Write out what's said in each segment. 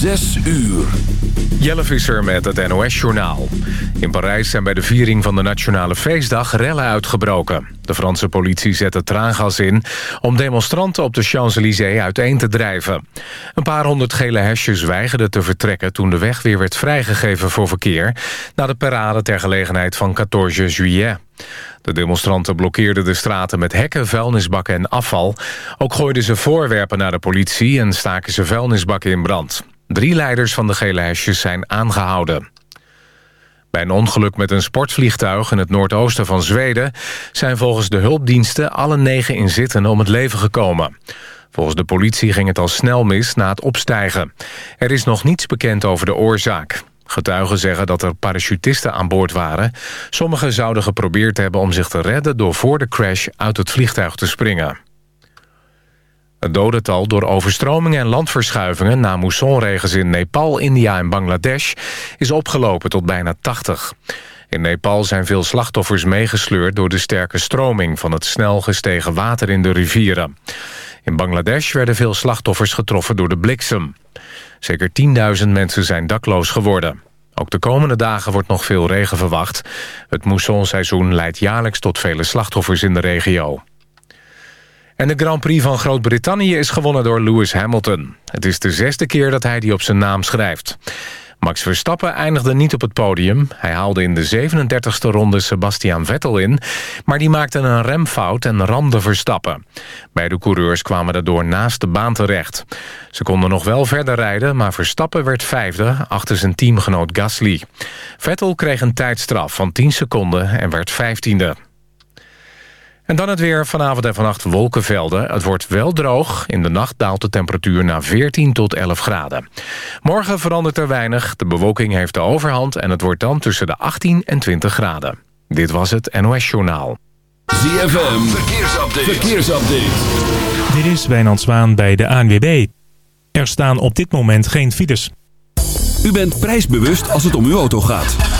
Zes uur. Jelle Visser met het NOS-journaal. In Parijs zijn bij de viering van de Nationale Feestdag rellen uitgebroken. De Franse politie zette traangas in om demonstranten op de Champs-Élysées uiteen te drijven. Een paar honderd gele hesjes weigerden te vertrekken toen de weg weer werd vrijgegeven voor verkeer... na de parade ter gelegenheid van 14 juillet. De demonstranten blokkeerden de straten met hekken, vuilnisbakken en afval. Ook gooiden ze voorwerpen naar de politie en staken ze vuilnisbakken in brand. Drie leiders van de gele hesjes zijn aangehouden. Bij een ongeluk met een sportvliegtuig in het noordoosten van Zweden... zijn volgens de hulpdiensten alle negen inzittenden om het leven gekomen. Volgens de politie ging het al snel mis na het opstijgen. Er is nog niets bekend over de oorzaak. Getuigen zeggen dat er parachutisten aan boord waren. Sommigen zouden geprobeerd hebben om zich te redden... door voor de crash uit het vliegtuig te springen. Het dodental door overstromingen en landverschuivingen... na moessonregens in Nepal, India en Bangladesh... is opgelopen tot bijna 80. In Nepal zijn veel slachtoffers meegesleurd... door de sterke stroming van het snel gestegen water in de rivieren. In Bangladesh werden veel slachtoffers getroffen door de bliksem. Zeker 10.000 mensen zijn dakloos geworden. Ook de komende dagen wordt nog veel regen verwacht. Het moessonseizoen leidt jaarlijks tot vele slachtoffers in de regio. En de Grand Prix van Groot-Brittannië is gewonnen door Lewis Hamilton. Het is de zesde keer dat hij die op zijn naam schrijft. Max Verstappen eindigde niet op het podium. Hij haalde in de 37e ronde Sebastian Vettel in... maar die maakte een remfout en ramde Verstappen. Beide coureurs kwamen daardoor naast de baan terecht. Ze konden nog wel verder rijden, maar Verstappen werd vijfde... achter zijn teamgenoot Gasly. Vettel kreeg een tijdstraf van 10 seconden en werd vijftiende. En dan het weer. Vanavond en vannacht wolkenvelden. Het wordt wel droog. In de nacht daalt de temperatuur naar 14 tot 11 graden. Morgen verandert er weinig. De bewolking heeft de overhand en het wordt dan tussen de 18 en 20 graden. Dit was het NOS Journaal. ZFM. Verkeersupdate. Verkeersupdate. Dit is Wijnand Zwaan bij de ANWB. Er staan op dit moment geen files. U bent prijsbewust als het om uw auto gaat.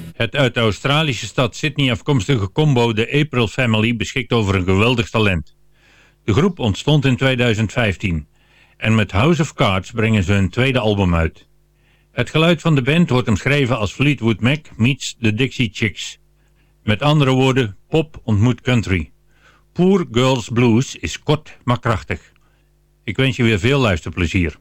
Het uit de Australische stad Sydney afkomstige combo de April Family beschikt over een geweldig talent. De groep ontstond in 2015 en met House of Cards brengen ze hun tweede album uit. Het geluid van de band wordt omschreven als Fleetwood Mac meets de Dixie Chicks. Met andere woorden, pop ontmoet country. Poor Girls Blues is kort maar krachtig. Ik wens je weer veel luisterplezier.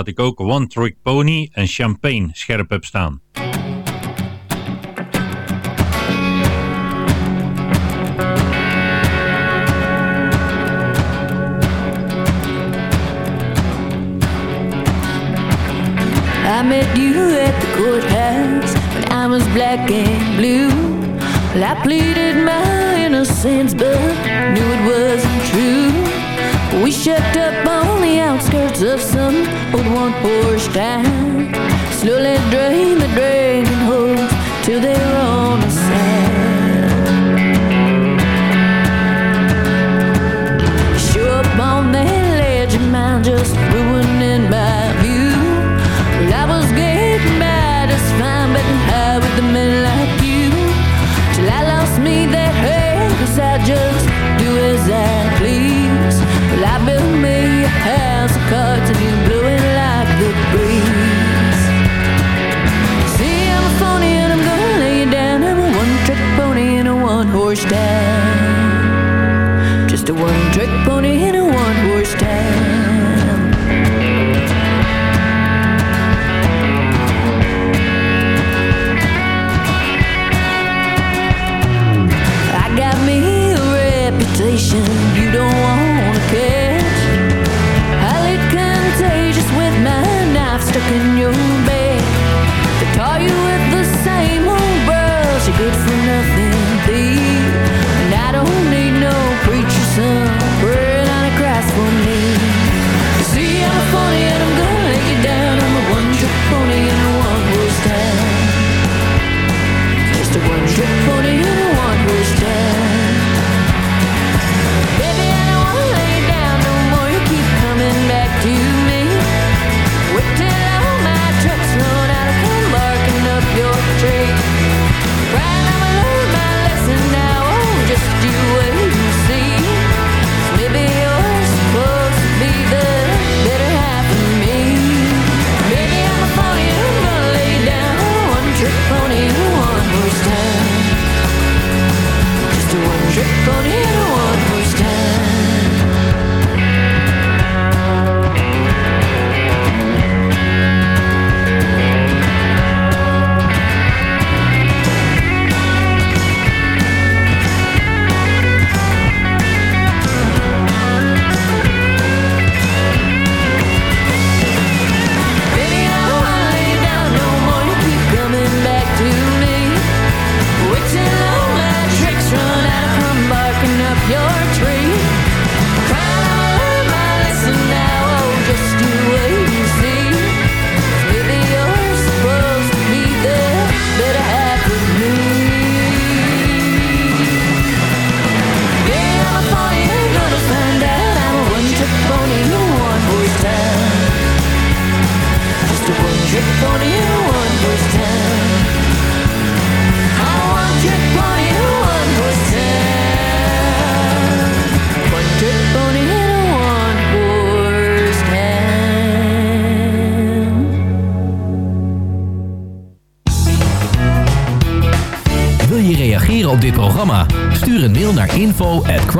dat ik ook One Trick Pony en Champagne scherp heb staan. I met you at the courthouse when I was black and blue. Well, I pleaded my innocence, but knew it wasn't true. We shut up on of some old one horse down. slowly drain the dragon holes till they run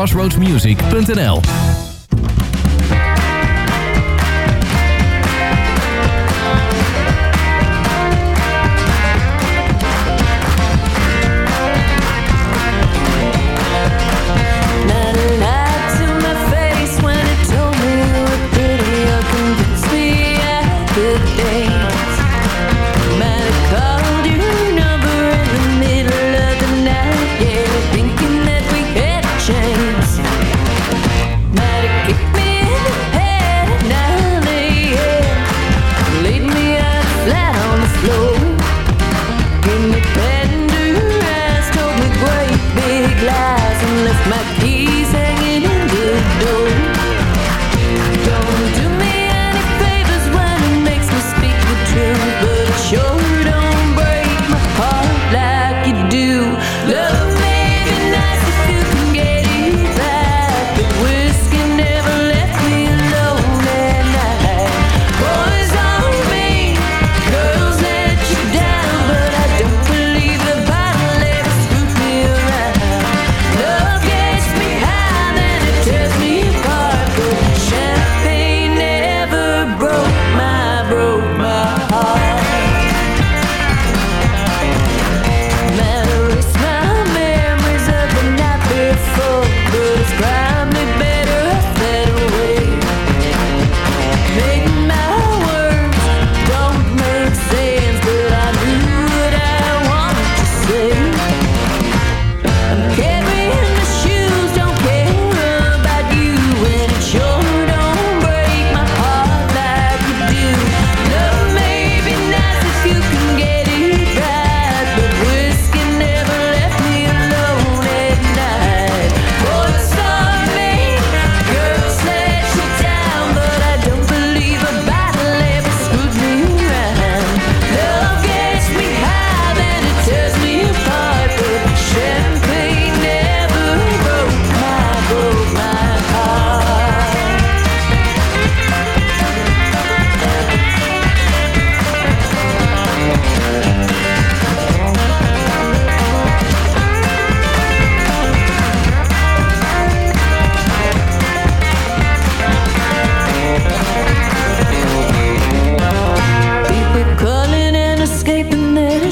crossroadsmusic.nl man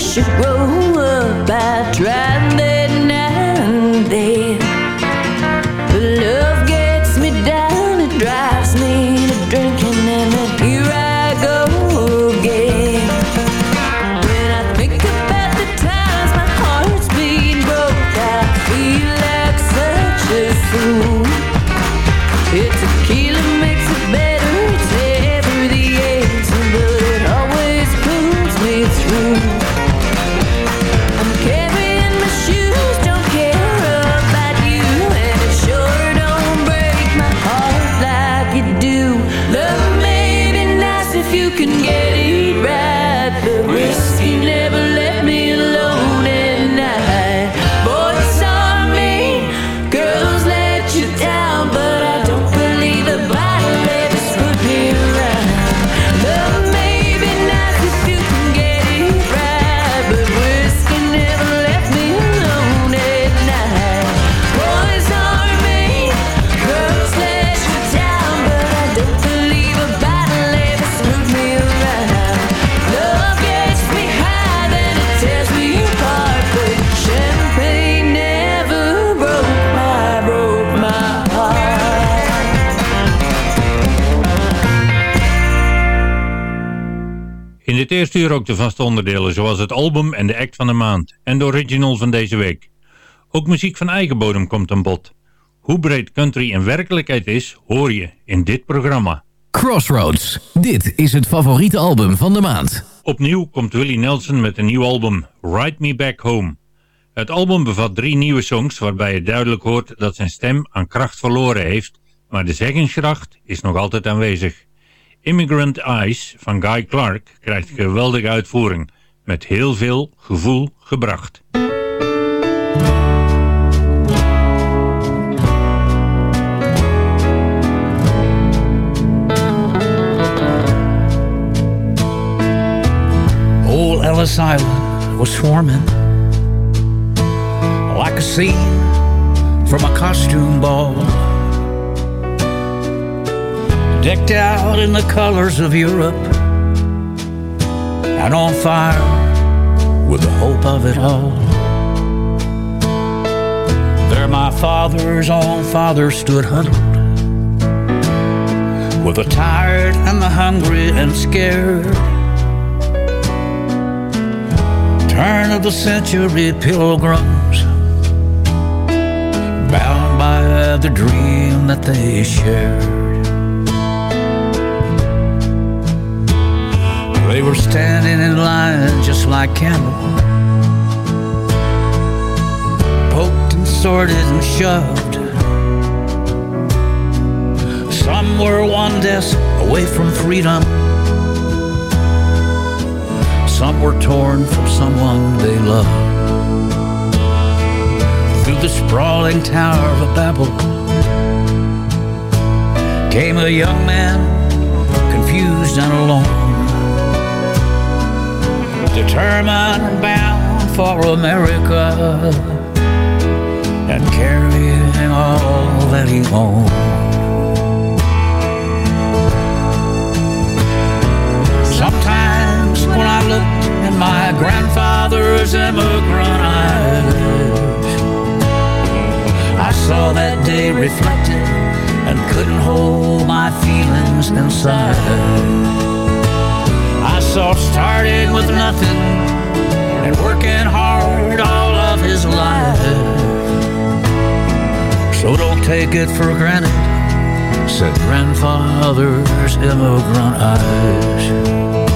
should grow eerste uur ook de vaste onderdelen, zoals het album en de act van de maand en de original van deze week. Ook muziek van eigen bodem komt aan bod. Hoe breed country in werkelijkheid is, hoor je in dit programma. Crossroads, dit is het favoriete album van de maand. Opnieuw komt Willie Nelson met een nieuw album, Ride Me Back Home. Het album bevat drie nieuwe songs waarbij je duidelijk hoort dat zijn stem aan kracht verloren heeft, maar de zeggingskracht is nog altijd aanwezig. Immigrant Eyes van Guy Clark krijgt geweldige uitvoering, met heel veel gevoel gebracht. Old Ellis Island was swarming like a scene from a costume ball. Decked out in the colors of Europe and on fire with the hope of it all. There, my father's own father stood huddled with the tired and the hungry and scared. Turn of the century pilgrims, bound by the dream that they shared. They were standing in line just like Campbell, poked and sorted and shoved. Some were one desk away from freedom. Some were torn from someone they loved. Through the sprawling tower of a Babel came a young man, confused and alone determined and bound for America and carrying all that he owned. Sometimes when I looked in my grandfather's immigrant eyes, I saw that day reflected and couldn't hold my feelings inside. Saw starting with nothing and working hard all of his life. So don't take it for granted, said grandfather's immigrant eyes.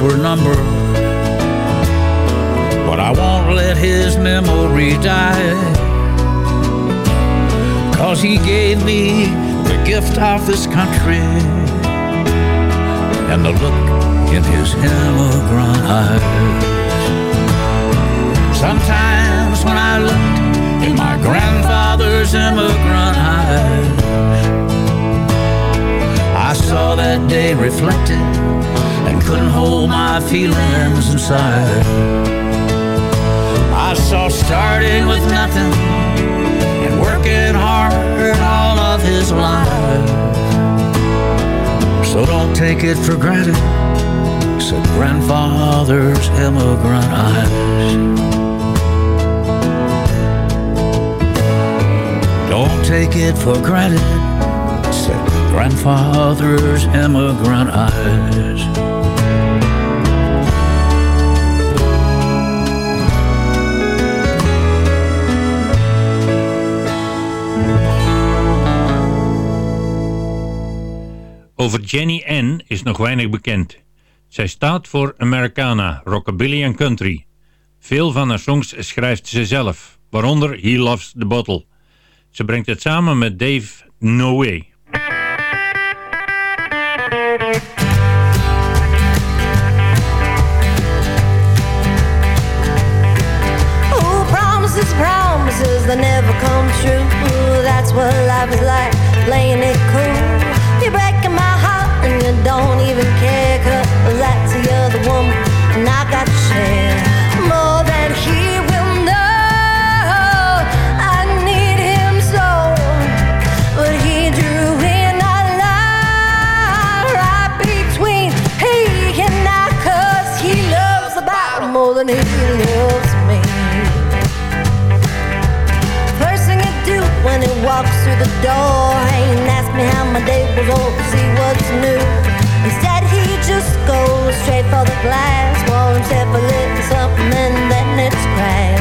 Were numbered, but I won't let his memory die. Cause he gave me the gift of this country and the look in his immigrant eyes. Sometimes when I looked in my grandfather's immigrant eyes, I saw that day reflected and couldn't hold my feelings inside. I saw starting with nothing and working hard all of his life. So don't take it for granted, said grandfather's immigrant eyes. Don't take it for granted, said grandfather's immigrant eyes. Over Jenny Ann is nog weinig bekend. Zij staat voor Americana, Rockabilly en Country. Veel van haar songs schrijft ze zelf, waaronder He Loves the Bottle. Ze brengt het samen met Dave No Way. Promises, that never come true. That's what life is like, playing it cool. He loves me. First thing he do when he walks through the door ain't ask me how my day was oh, or see what's new. Instead he just goes straight for the glass, pour himself a little something and then it's crash.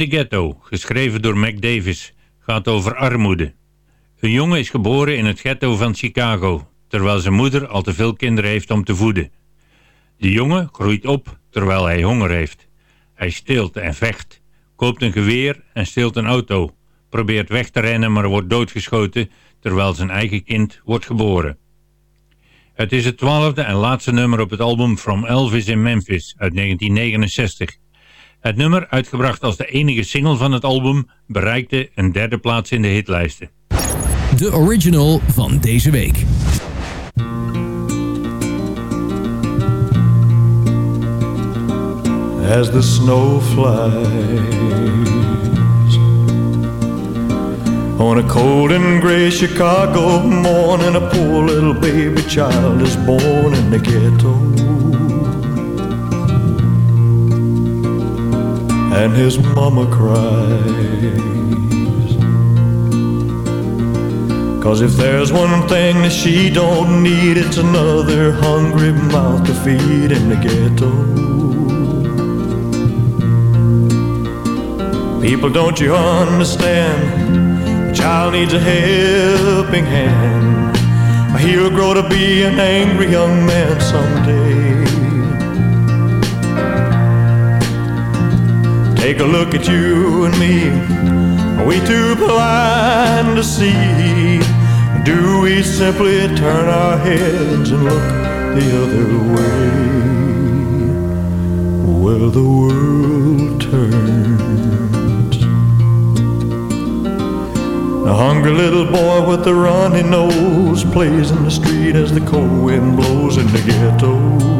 The Ghetto, geschreven door Mac Davis, gaat over armoede. Een jongen is geboren in het ghetto van Chicago, terwijl zijn moeder al te veel kinderen heeft om te voeden. De jongen groeit op terwijl hij honger heeft. Hij steelt en vecht, koopt een geweer en steelt een auto, probeert weg te rennen maar wordt doodgeschoten terwijl zijn eigen kind wordt geboren. Het is het twaalfde en laatste nummer op het album From Elvis in Memphis uit 1969. Het nummer, uitgebracht als de enige single van het album, bereikte een derde plaats in de hitlijsten. De original van deze week. as the snow flies. On a cold and gray Chicago morning, a poor little baby child is born in the ghetto. And his mama cries. Cause if there's one thing that she don't need, it's another hungry mouth to feed in the ghetto. People, don't you understand? The child needs a helping hand. He'll grow to be an angry young man someday. Take a look at you and me. Are we too blind to see? Do we simply turn our heads and look the other way? Where the world turns. A hungry little boy with a runny nose plays in the street as the cold wind blows in the ghetto.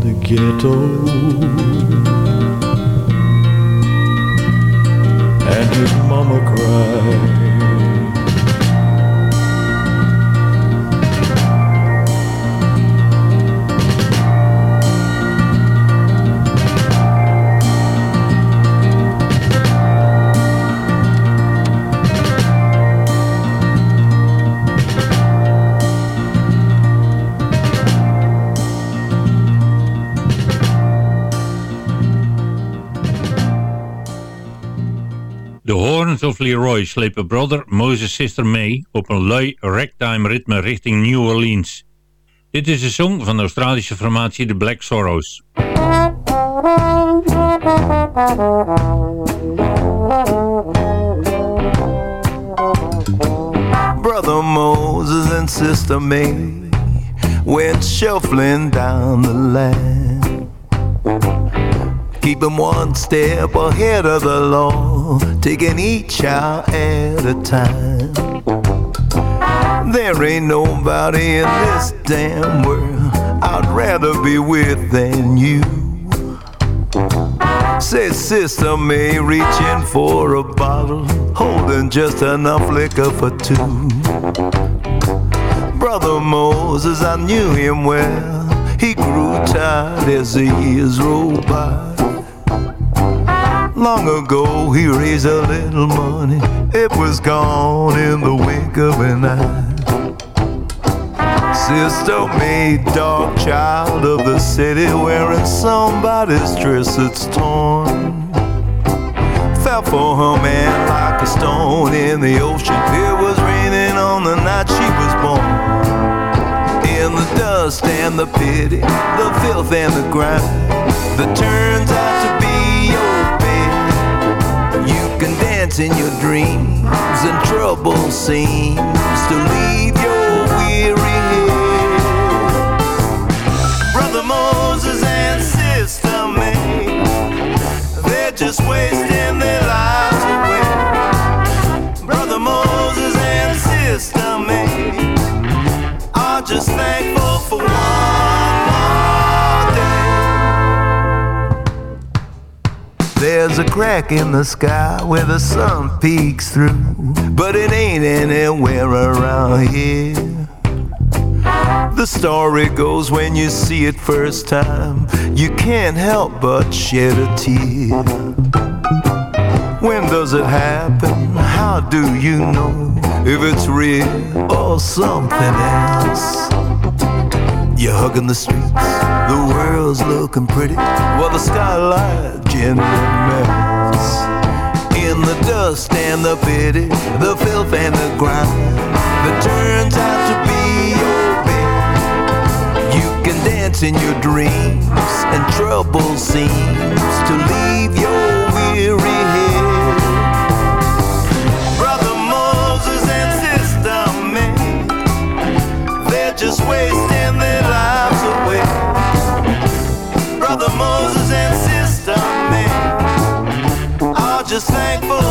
ghetto. And his mama cried. Of Leroy slepen brother Moses Sister May op een lui ragtime ritme richting New Orleans. Dit is een song van de Australische formatie The Black Sorrows. Brother Moses and Sister May went shuffling down the line. Keeping one step ahead of the law, taking each hour at a time. There ain't nobody in this damn world I'd rather be with than you. Said Sister May, reaching for a bottle, holding just enough liquor for two. Brother Moses, I knew him well. He grew tired as the years rolled by. Long ago, he raised a little money. It was gone in the wink of an eye. Sister May, dark child of the city, wearing somebody's dress that's torn. Fell for her man like a stone in the ocean. It was raining on the night she was born. In the dust and the pity, the filth and the grime, that turns out to can dance in your dreams, and trouble seems to leave your weary head. Brother Moses and Sister May, they're just wasting their lives away. Brother Moses and Sister May are just thankful for one more day. There's a crack in the sky where the sun peeks through, but it ain't anywhere around here. The story goes when you see it first time, you can't help but shed a tear. When does it happen? How do you know if it's real or something else? You're hugging the streets, the world's looking pretty, while the skylight gently melts. In the dust and the pity, the filth and the grime, that turns out to be your bed. You can dance in your dreams, and trouble seems to leave your weary head. Brother Moses and Sister May, they're just wasting thankful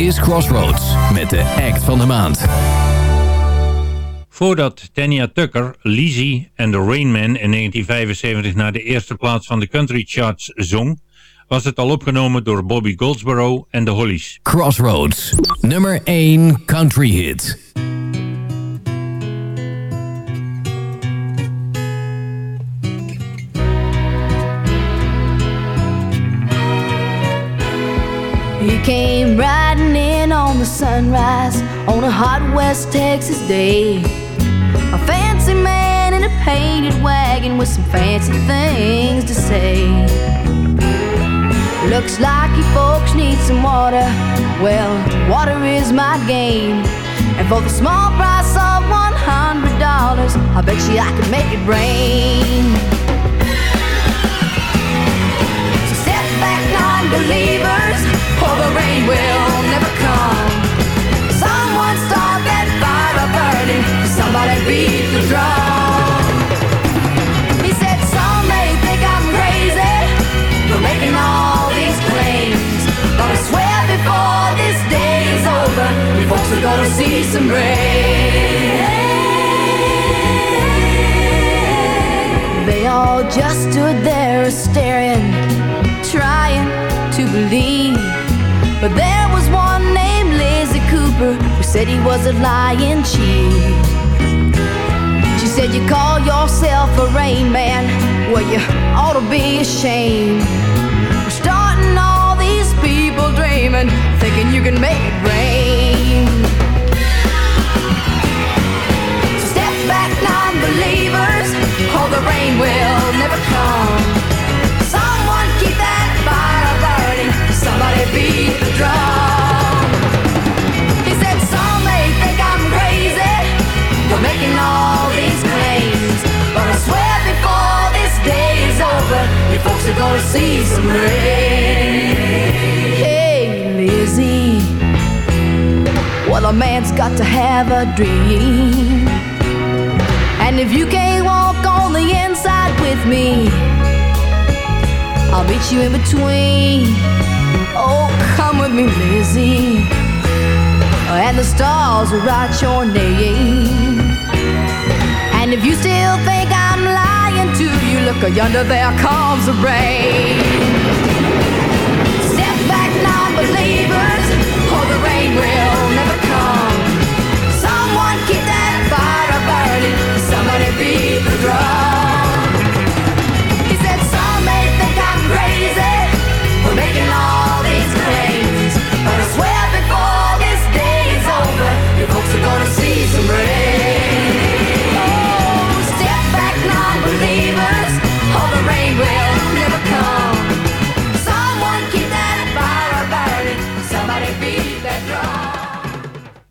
is Crossroads met de act van de maand. Voordat Tanya Tucker, Lizzie en The Rain Man in 1975 naar de eerste plaats van de country charts zong, was het al opgenomen door Bobby Goldsboro en de Hollies. Crossroads, nummer 1 country hit. He came the sunrise on a hot West Texas day. A fancy man in a painted wagon with some fancy things to say. Looks like you folks need some water. Well, water is my game. And for the small price of $100, I bet you I can make it rain. So step back, non-believers, or the rain will never come. somebody beat the drum. He said, Some may think I'm crazy for making all these claims, but I swear before this day is over, you folks are gonna see some rain. They all just stood there staring, trying to believe. But there was one named Lizzie Cooper who said he was a lying cheat. Said, You call yourself a rain man? Well, you ought to be ashamed. For starting all these people dreaming, thinking you can make it rain. So step back, non believers, or the rain will never come. Someone keep that fire burning, somebody beat the drum. Folks are gonna see some rain. Hey, Lizzie, well, a man's got to have a dream. And if you can't walk on the inside with me, I'll meet you in between. Oh, come with me, Lizzie. And the stars will write your name. And if you still think you, look yonder, there comes the rain.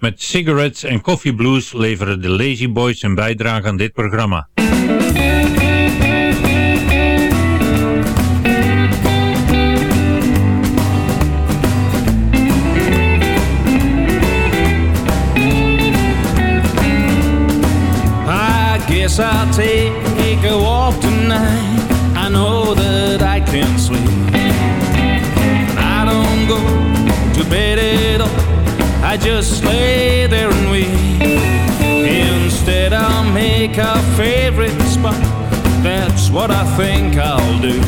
Met Cigarettes en Coffee Blues leveren de Lazy Boys een bijdrage aan dit programma. Guess I'll take a walk tonight. I know that I can sleep. I don't go I just lay there and wait. Instead, I'll make our favorite spot. That's what I think I'll do.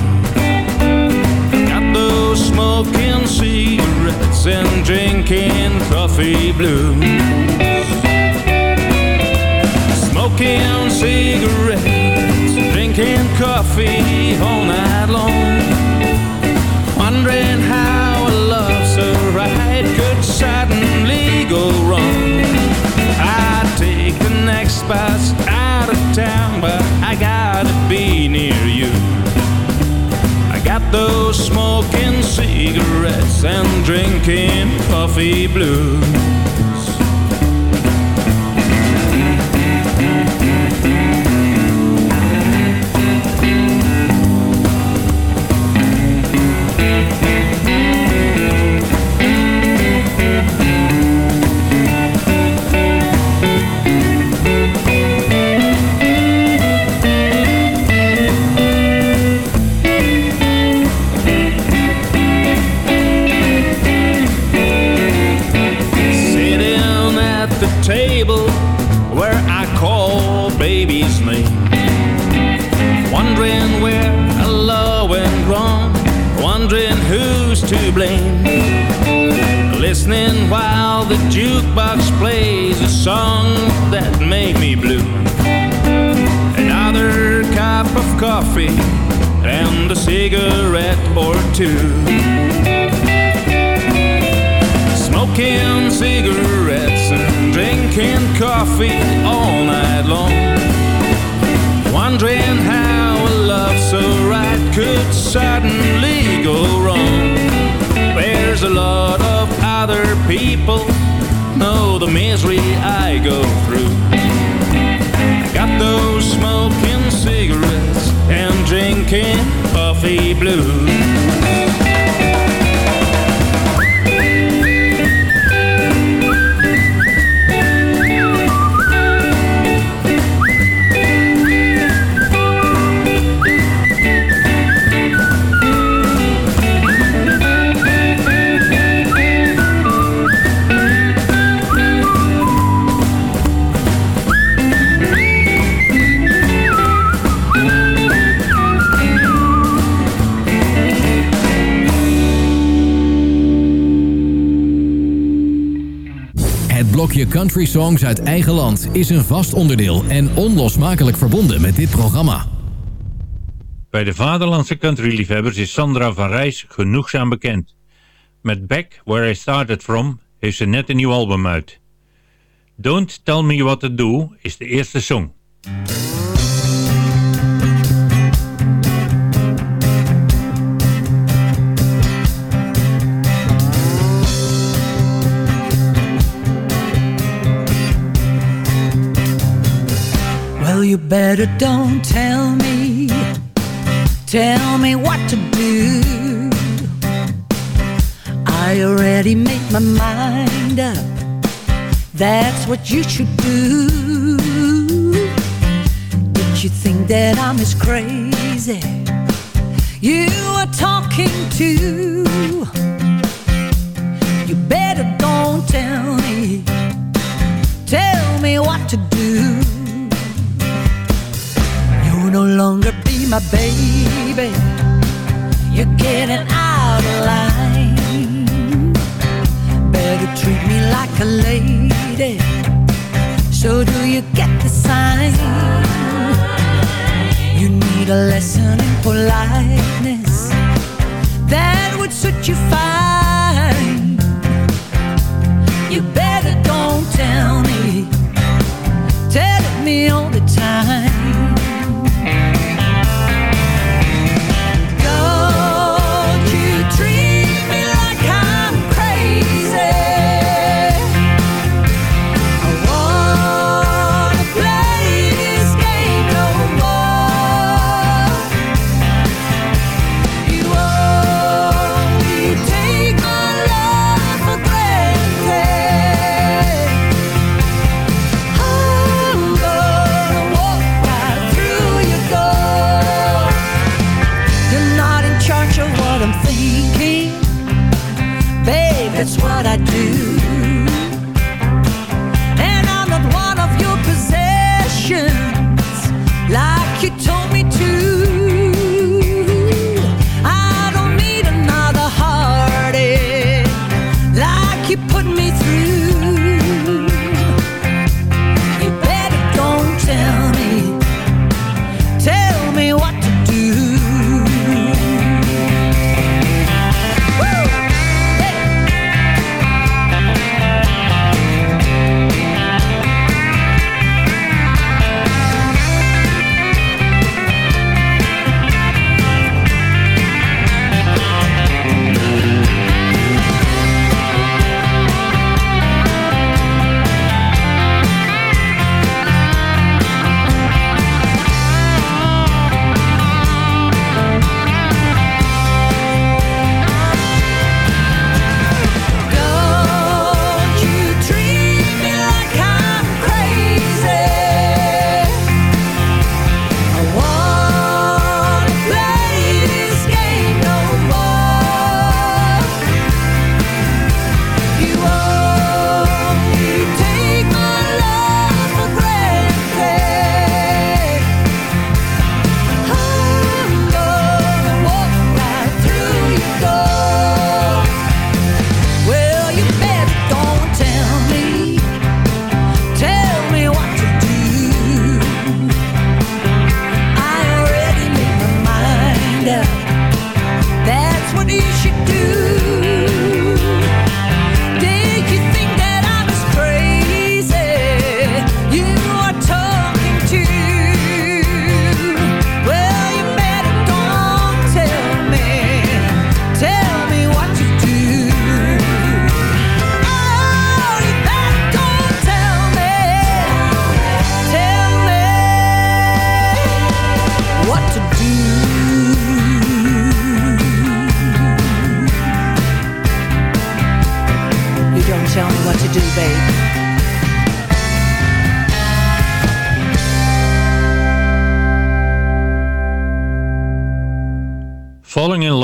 Got those smoking cigarettes and drinking coffee blues. Smoking cigarettes, drinking coffee all night long. Bus out of town, but I gotta be near you. I got those smoking cigarettes and drinking coffee blues. Jukebox plays a song that made me blue. Another cup of coffee and a cigarette or two. Smoking cigarettes and drinking coffee all night long. Wondering how a love so right could suddenly go wrong. There's a lot of other people the misery I go through. I got those smoking cigarettes and drinking coffee blues. Country songs uit eigen land is een vast onderdeel en onlosmakelijk verbonden met dit programma. Bij de vaderlandse countryliefhebbers is Sandra van Rijs genoegzaam bekend. Met Back Where I Started From heeft ze net een nieuw album uit. Don't Tell Me What To Do is de eerste song. You better don't tell me, tell me what to do. I already made my mind up. That's what you should do. Did you think that I'm as crazy? You are talking to. You better don't tell me, tell me what to do. No longer be my baby. You're getting out of line. Better treat me like a lady. So do you get the sign? You need a lesson in politeness.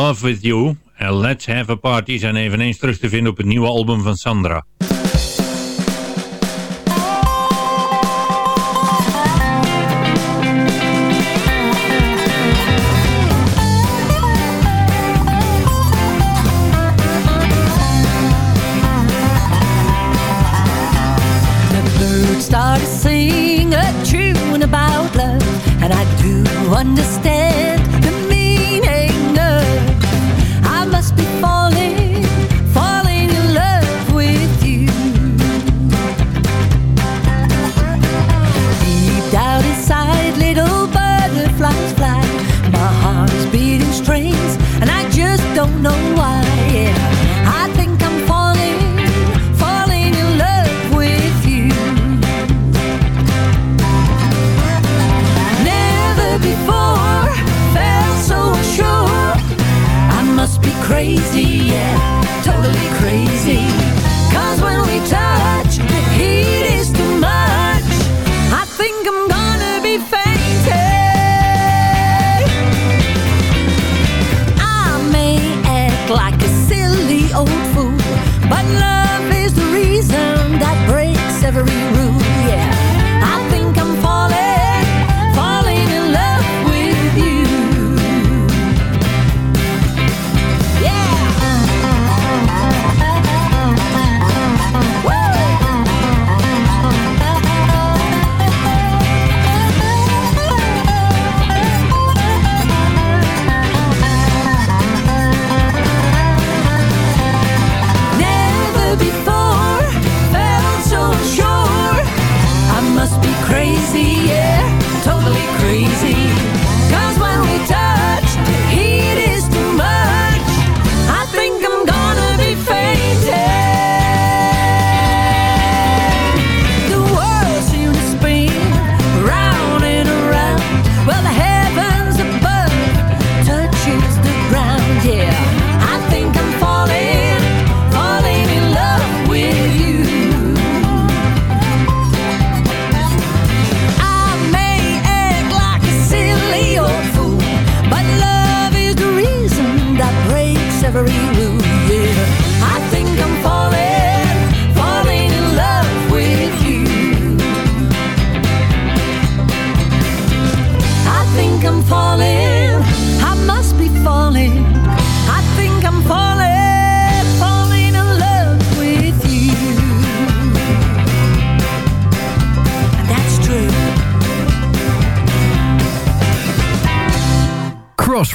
Love With You en Let's Have a Party zijn eveneens terug te vinden op het nieuwe album van Sandra. start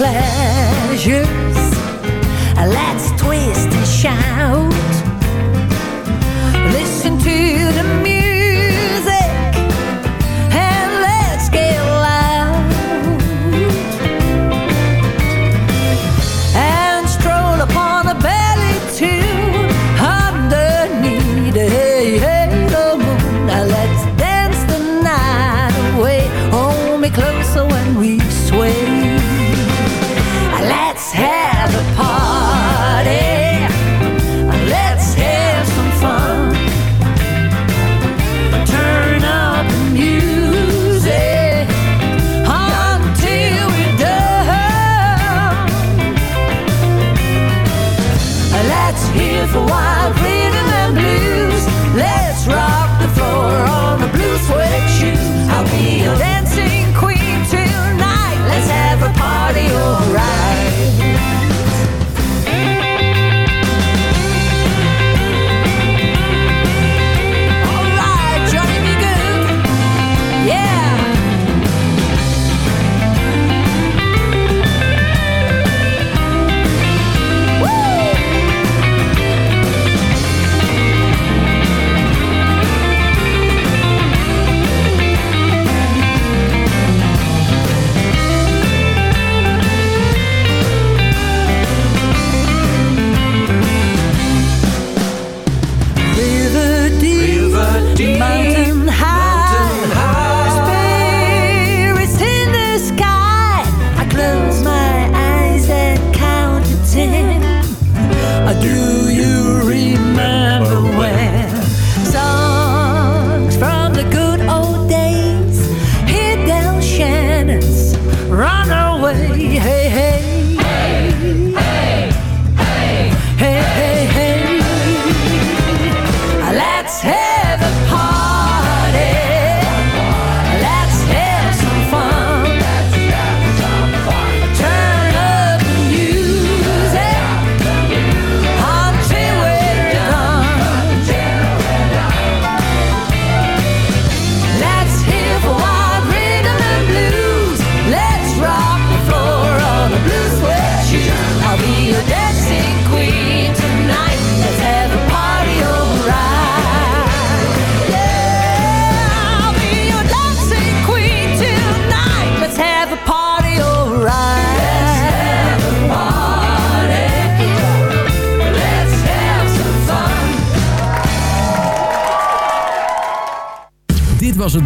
Pleasures. Let's twist and shout.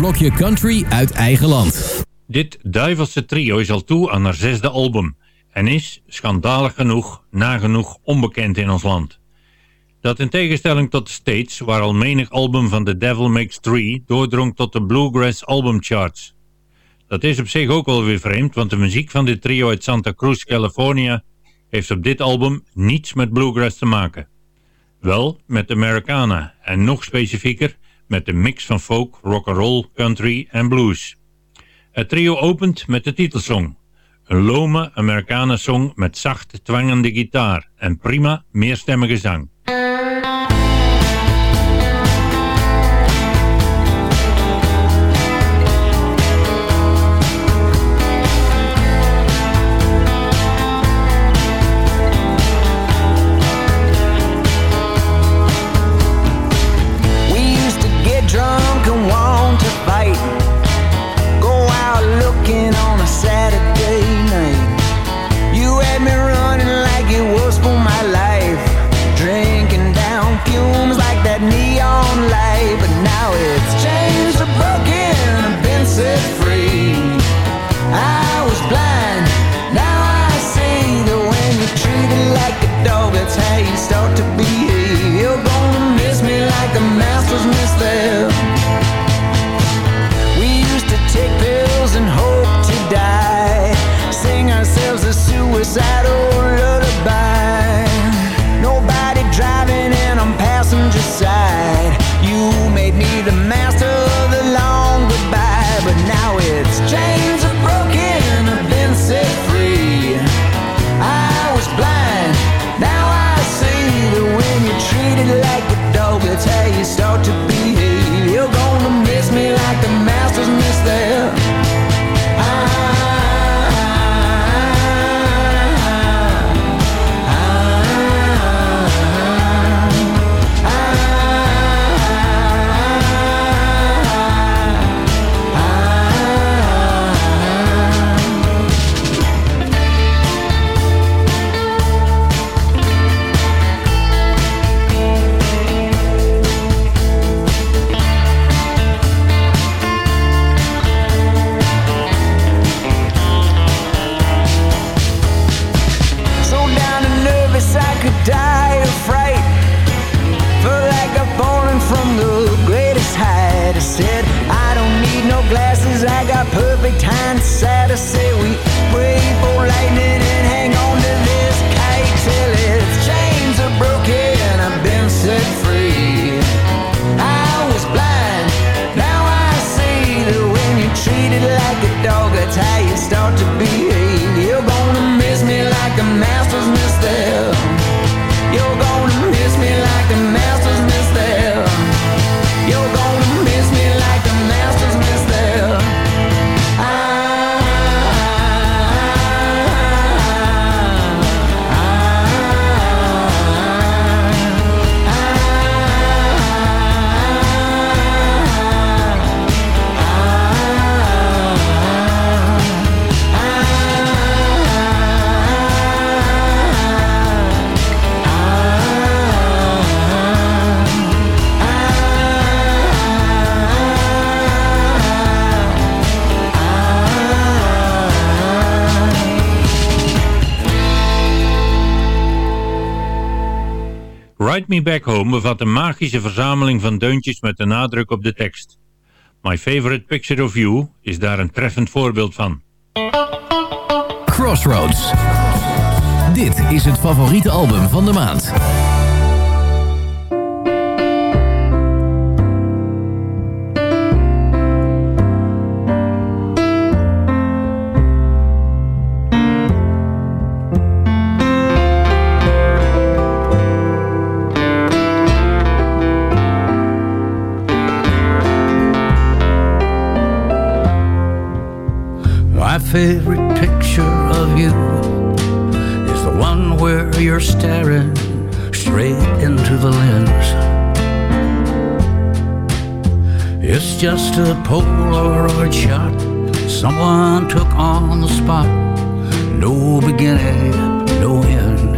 Blokje country uit eigen land. Dit duivelse trio is al toe aan haar zesde album en is, schandalig genoeg, nagenoeg onbekend in ons land. Dat in tegenstelling tot de States, waar al menig album van The Devil Makes Three doordrong tot de Bluegrass albumcharts. Dat is op zich ook wel weer vreemd, want de muziek van dit trio uit Santa Cruz, California, heeft op dit album niets met bluegrass te maken. Wel met Americana en nog specifieker met de mix van folk, rock'n'roll, country en blues. Het trio opent met de titelsong. Een lome Americana-song met zacht twangende gitaar en prima meerstemmige zang. Ride Me Back Home bevat een magische verzameling van deuntjes met de nadruk op de tekst. My Favorite Picture of You is daar een treffend voorbeeld van. Crossroads. Dit is het favoriete album van de maand. favorite picture of you is the one where you're staring straight into the lens. It's just a Polaroid shot someone took on the spot. No beginning, no end.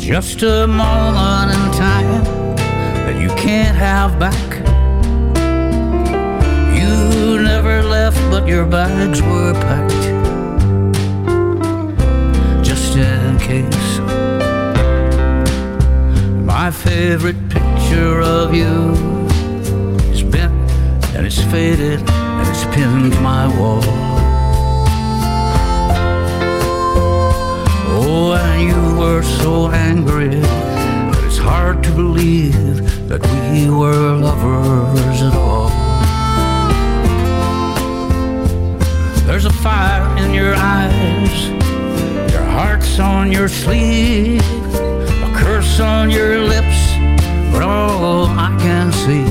Just a moment in time that you can't have back but your bags were packed just in case. My favorite picture of you is bent and it's faded and it's pinned to my wall. Oh, and you were so angry that it's hard to believe that we were lovers at all. fire in your eyes, your heart's on your sleeve, a curse on your lips, but all I can see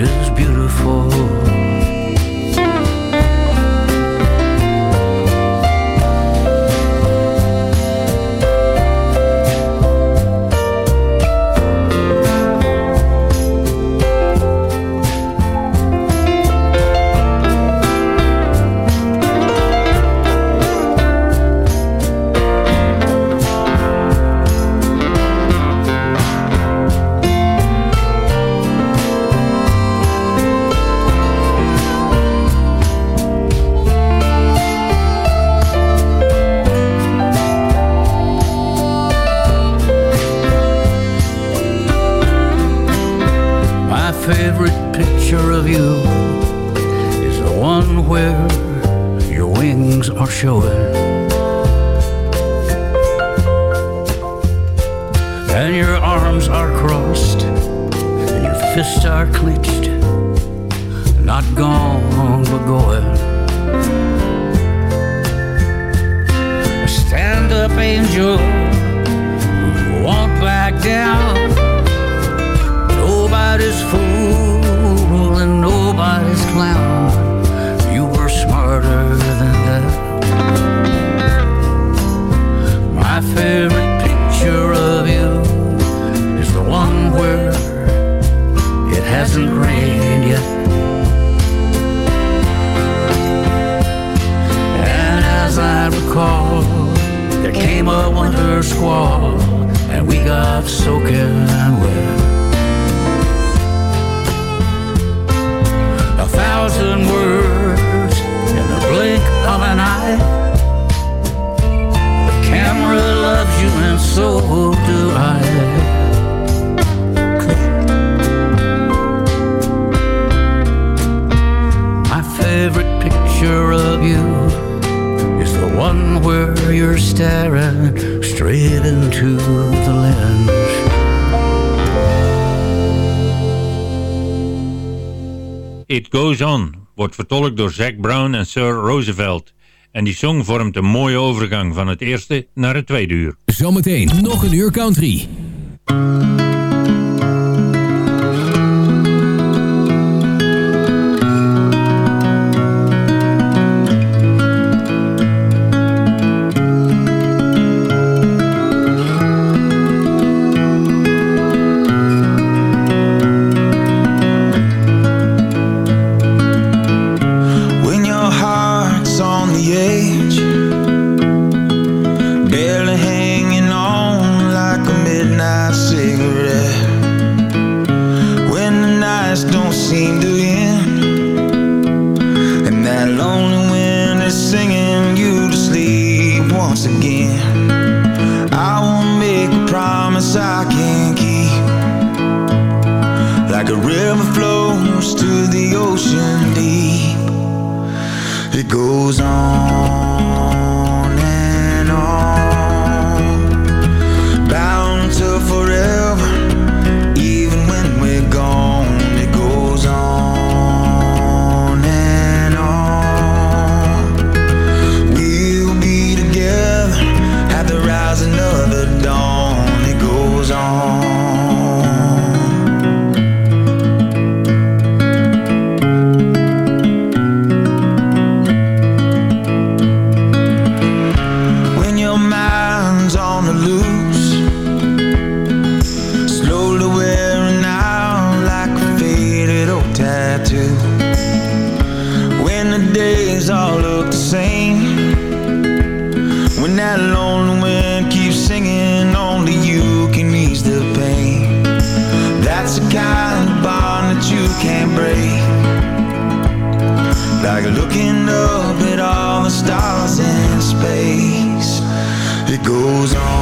is beautiful. vertolkt door Zac Brown en Sir Roosevelt. En die song vormt een mooie overgang van het eerste naar het tweede uur. Zometeen nog een uur country. can't break. Like looking up at all the stars in space. It goes on.